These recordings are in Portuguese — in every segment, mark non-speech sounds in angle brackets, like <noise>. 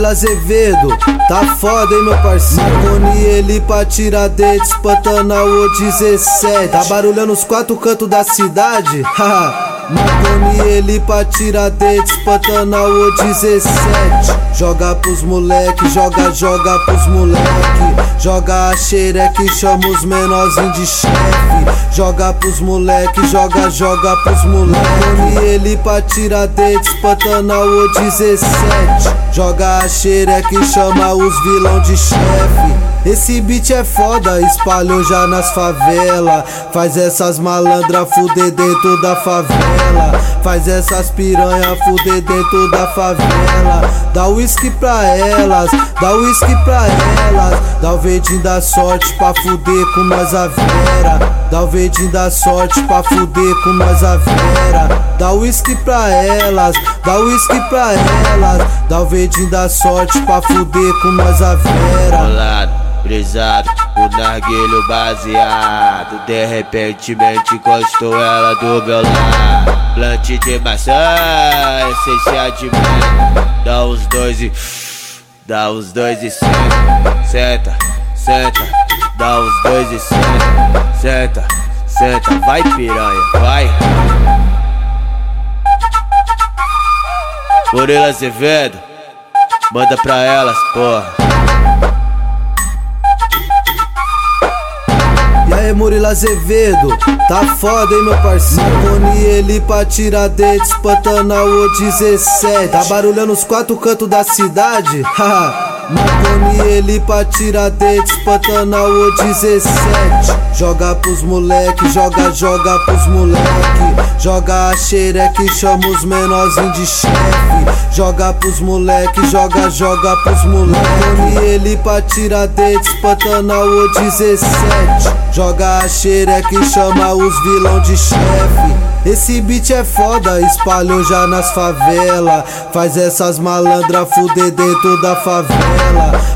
Murilo Azevedo, tá foda, hein, meu parceiro? Marconi, ele pra tirar dentes, Pantanal o 17. Tá barulhando os quatro cantos da cidade? <laughs> Marconi, ele pra tirar dentes, Pantanal o 17. Joga pros moleque, joga, joga pros moleque. Joga a xereque, chama os menorzinhos de chefe. Joga pros moleque, joga, joga pros moleque. Ele pra tirar dentes, Pantanal o 17. Joga a xereque, chama os vilão de chefe. Esse beat é foda, espalhou já nas favelas. Faz essas malandras fuder dentro da favela. Faz essas piranha fuder dentro da favela. Uísque pra elas, dá uísque pra elas. Dá o verdinho da sorte pra fuder com nós a vera. Dá o verdinho da sorte pra fuder com nós a vera. Dá uísque pra elas, dá uísque pra elas. Dá o verdinho da sorte pra fuder com nós a vera brisado, o narguilho baseado. De repente, mente encostou ela do meu lado. Plante de maçã, essência de mel. Dá os dois e. Dá os dois e senta, senta, senta. Dá os dois e senta, senta, senta. Vai piranha, vai. Murilo Azevedo, manda pra elas, porra. Aí, Murilo Azevedo, tá foda, hein, meu parceiro? Marconi, ele pra tirar dentes, Pantanal o 17. Tá barulhando os quatro cantos da cidade? <laughs> Haha. Marconi, ele pra tirar dentes, Pantanal o 17. Joga pros moleque, joga, joga pros moleque. Joga a xereque, chama os menorzinhos de chefe. Joga pros moleque, joga, joga pros moleque. Ele pra tirar dentes, Pantanal o 17. Joga a xereque, chama os vilão de chefe. Esse beat é foda, espalhou já nas favelas. Faz essas malandras fuder dentro da favela.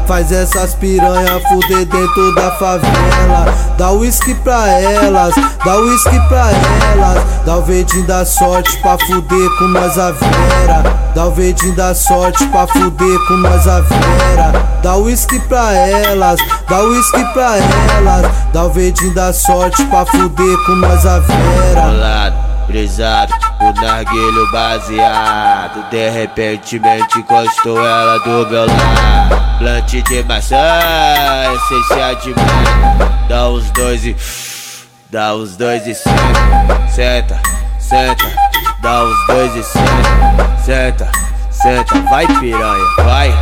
Faz essas piranha fuder dentro da favela. Dá uísque pra elas, dá uísque pra elas. Dá o verdinho da sorte pra fuder com nós a vera. Dá o verdinho da sorte pra fuder com nós a vera. Dá uísque pra elas, dá uísque pra elas. Dá o verdinho da sorte pra fuder com nós a vera brisado, o narguilho baseado. De repente, mente encostou ela do meu lado. Plante de maçã, essência de mel. Dá os dois e. <sniffs> Dá os dois e senta, senta, senta. Dá os dois e senta, senta, senta. Vai piranha, vai.